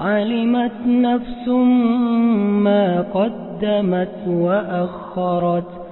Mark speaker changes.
Speaker 1: علمت نفس ما قدمت وأخرت